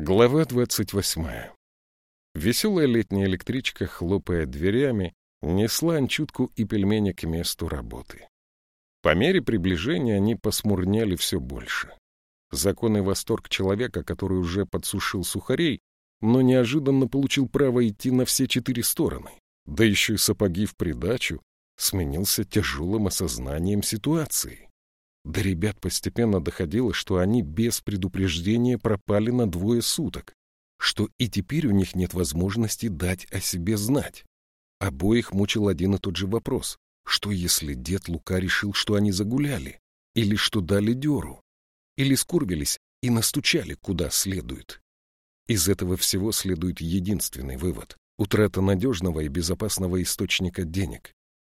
Глава двадцать восьмая. Веселая летняя электричка, хлопая дверями, несла анчутку и пельмени к месту работы. По мере приближения они посмурняли все больше. Законный восторг человека, который уже подсушил сухарей, но неожиданно получил право идти на все четыре стороны, да еще и сапоги в придачу, сменился тяжелым осознанием ситуации. До ребят постепенно доходило, что они без предупреждения пропали на двое суток, что и теперь у них нет возможности дать о себе знать. Обоих мучил один и тот же вопрос. Что если дед Лука решил, что они загуляли? Или что дали дёру? Или скурвились и настучали куда следует? Из этого всего следует единственный вывод — утрата надежного и безопасного источника денег.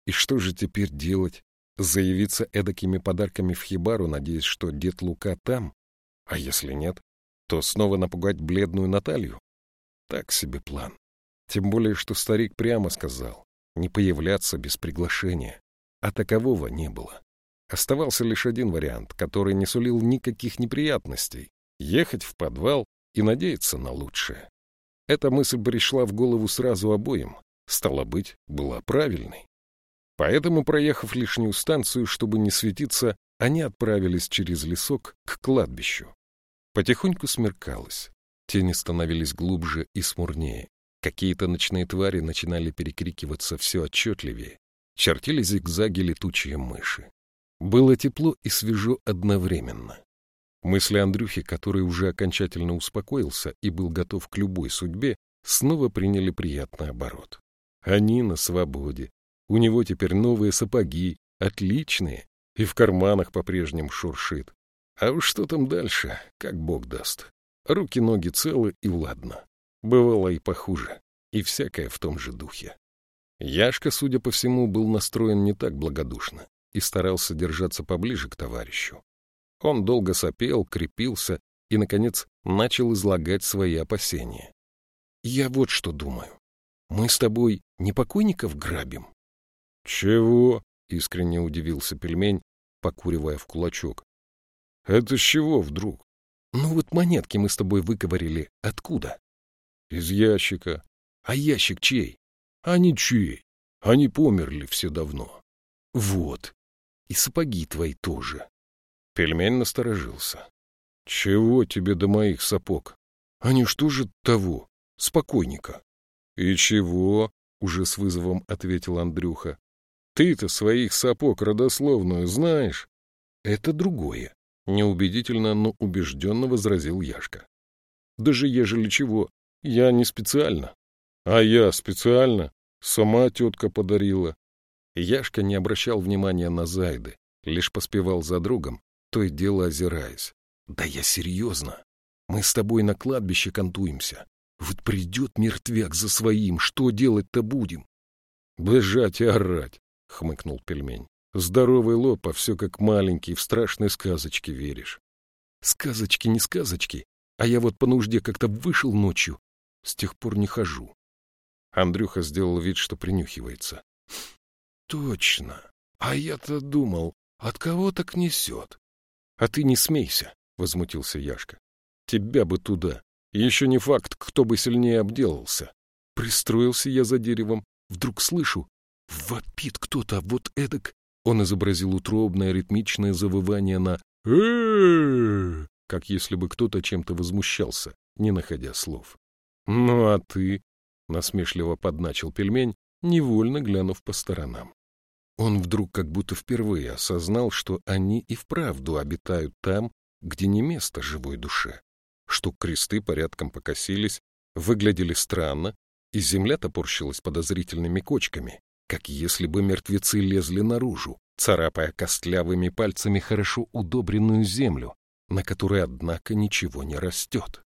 И что же теперь делать? Заявиться эдакими подарками в хибару, надеясь, что дед Лука там? А если нет, то снова напугать бледную Наталью? Так себе план. Тем более, что старик прямо сказал, не появляться без приглашения. А такового не было. Оставался лишь один вариант, который не сулил никаких неприятностей — ехать в подвал и надеяться на лучшее. Эта мысль пришла в голову сразу обоим, стало быть, была правильной. Поэтому, проехав лишнюю станцию, чтобы не светиться, они отправились через лесок к кладбищу. Потихоньку смеркалось. Тени становились глубже и смурнее. Какие-то ночные твари начинали перекрикиваться все отчетливее. Чертили зигзаги летучие мыши. Было тепло и свежо одновременно. Мысли Андрюхи, который уже окончательно успокоился и был готов к любой судьбе, снова приняли приятный оборот. Они на свободе, у него теперь новые сапоги, отличные, и в карманах по-прежнему шуршит. А уж что там дальше, как бог даст. Руки-ноги целы и ладно. Бывало и похуже, и всякое в том же духе. Яшка, судя по всему, был настроен не так благодушно и старался держаться поближе к товарищу. Он долго сопел, крепился и, наконец, начал излагать свои опасения. «Я вот что думаю. Мы с тобой не покойников грабим, «Чего?» — искренне удивился пельмень, покуривая в кулачок. «Это с чего вдруг?» «Ну вот монетки мы с тобой выковырили. Откуда?» «Из ящика». «А ящик чей?» «А не чей. Они померли все давно». «Вот. И сапоги твои тоже». Пельмень насторожился. «Чего тебе до моих сапог? Они что же того? Спокойника». «И чего?» — уже с вызовом ответил Андрюха. Ты-то своих сапог родословную знаешь? Это другое. Неубедительно, но убежденно возразил Яшка. Даже ежели чего, я не специально. А я специально. Сама тетка подарила. Яшка не обращал внимания на Зайды, лишь поспевал за другом, то и дело озираясь. Да я серьезно. Мы с тобой на кладбище контуемся. Вот придет мертвяк за своим, что делать-то будем? Бежать и орать. — хмыкнул пельмень. — Здоровый лоб, а все как маленький, в страшные сказочки веришь. — Сказочки не сказочки, а я вот по нужде как-то вышел ночью. С тех пор не хожу. Андрюха сделал вид, что принюхивается. — Точно. А я-то думал, от кого так несет? — А ты не смейся, — возмутился Яшка. — Тебя бы туда. Еще не факт, кто бы сильнее обделался. Пристроился я за деревом, вдруг слышу, Вопит кто-то вот эдак. Он изобразил утробное ритмичное завывание на э как если бы кто-то чем-то возмущался, не находя слов. «Ну а ты?» — насмешливо подначил пельмень, невольно глянув по сторонам. Он вдруг как будто впервые осознал, что они и вправду обитают там, где не место живой душе, что кресты порядком покосились, выглядели странно, и земля топорщилась подозрительными кочками, как если бы мертвецы лезли наружу, царапая костлявыми пальцами хорошо удобренную землю, на которой, однако, ничего не растет.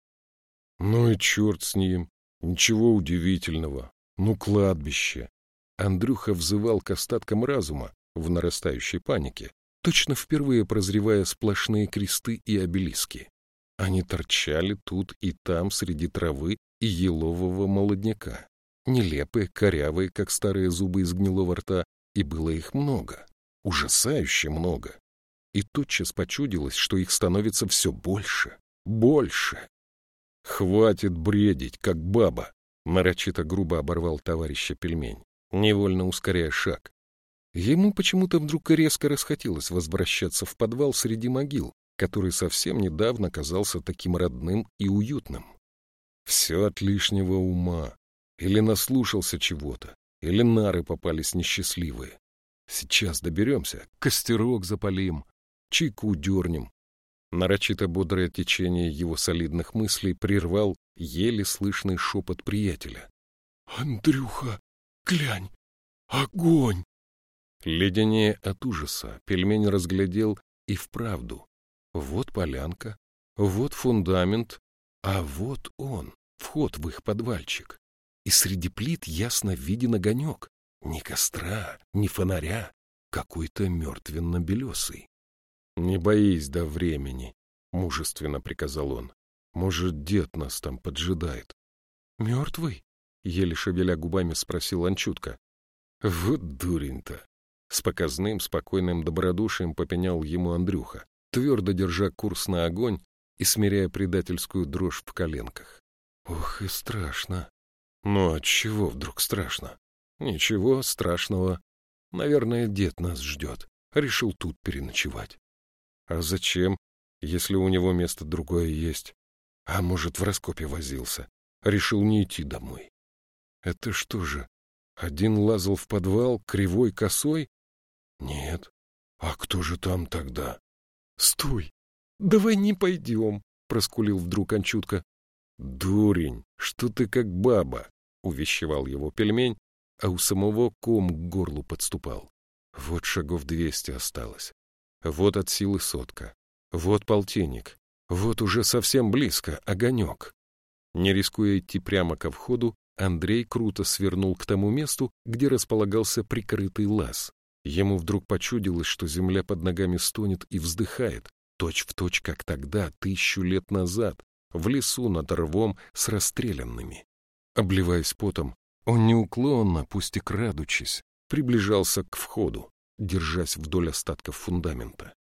Ну и черт с ним, ничего удивительного. Ну, кладбище. Андрюха взывал к остаткам разума в нарастающей панике, точно впервые прозревая сплошные кресты и обелиски. Они торчали тут и там среди травы и елового молодняка нелепые, корявые, как старые зубы из гнилого рта, и было их много, ужасающе много. И тотчас почудилось, что их становится все больше, больше. Хватит бредить, как баба! Нарочито грубо оборвал товарища пельмень, невольно ускоряя шаг. Ему почему-то вдруг резко расхотелось возвращаться в подвал среди могил, который совсем недавно казался таким родным и уютным. Все от лишнего ума. Или наслушался чего-то, или нары попались несчастливые. Сейчас доберемся, костерок запалим, чайку дернем. Нарочито бодрое течение его солидных мыслей прервал еле слышный шепот приятеля. — Андрюха, глянь, огонь! Леденее от ужаса пельмень разглядел и вправду. Вот полянка, вот фундамент, а вот он, вход в их подвальчик. И среди плит ясно виден огонек. Ни костра, ни фонаря, какой-то мертвенно-белесый. — Не боись до времени, — мужественно приказал он. — Может, дед нас там поджидает. — Мертвый? — еле шевеля губами спросил Анчутка. — Вот дурень-то! С показным, спокойным добродушием попенял ему Андрюха, твердо держа курс на огонь и смиряя предательскую дрожь в коленках. Ох, и страшно. Ну, от чего вдруг страшно? Ничего страшного. Наверное, дед нас ждет. Решил тут переночевать. А зачем, если у него место другое есть? А может, в раскопе возился. Решил не идти домой. Это что же, один лазал в подвал, кривой, косой, нет. А кто же там тогда? Стой! Давай не пойдем, проскулил вдруг Анчутка. Дурень, что ты как баба, увещевал его пельмень, а у самого ком к горлу подступал. Вот шагов двести осталось. Вот от силы сотка. Вот полтинник. Вот уже совсем близко огонек. Не рискуя идти прямо ко входу, Андрей круто свернул к тому месту, где располагался прикрытый лаз. Ему вдруг почудилось, что земля под ногами стонет и вздыхает, точь-в-точь, точь, как тогда, тысячу лет назад, в лесу над рвом с расстрелянными. Обливаясь потом, он неуклонно, пусть и крадучись, приближался к входу, держась вдоль остатков фундамента.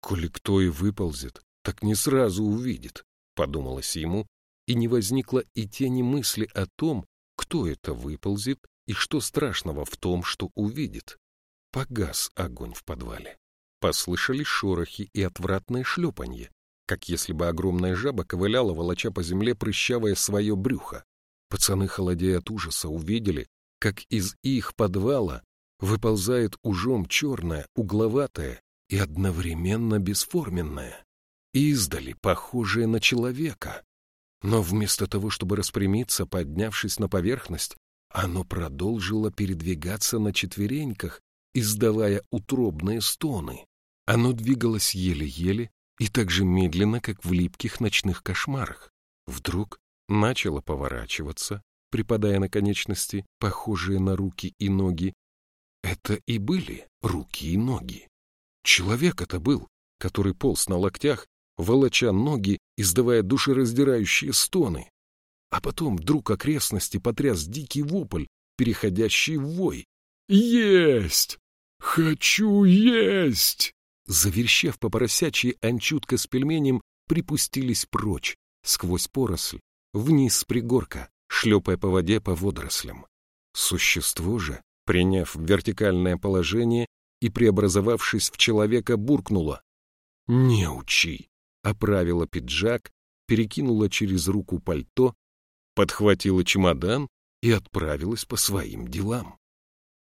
«Коли кто и выползет, так не сразу увидит», — подумалось ему, и не возникло и тени мысли о том, кто это выползет и что страшного в том, что увидит. Погас огонь в подвале. Послышались шорохи и отвратное шлепанье, как если бы огромная жаба ковыляла, волоча по земле прыщавое свое брюхо. Пацаны, холодея от ужаса, увидели, как из их подвала выползает ужом черное, угловатое и одновременно бесформенное, издали похожее на человека. Но вместо того, чтобы распрямиться, поднявшись на поверхность, оно продолжило передвигаться на четвереньках издавая утробные стоны. Оно двигалось еле-еле и так же медленно, как в липких ночных кошмарах. Вдруг начало поворачиваться, припадая на конечности, похожие на руки и ноги. Это и были руки и ноги. Человек это был, который полз на локтях, волоча ноги, издавая душераздирающие стоны. А потом вдруг окрестности потряс дикий вопль, переходящий в вой. «Есть! Хочу есть!» Заверщав по поросячьи, Анчутка с пельменем припустились прочь, сквозь поросль, вниз с пригорка, шлепая по воде по водорослям. Существо же, приняв вертикальное положение и преобразовавшись в человека, буркнуло. «Не учи!» оправила пиджак, перекинула через руку пальто, подхватила чемодан и отправилась по своим делам.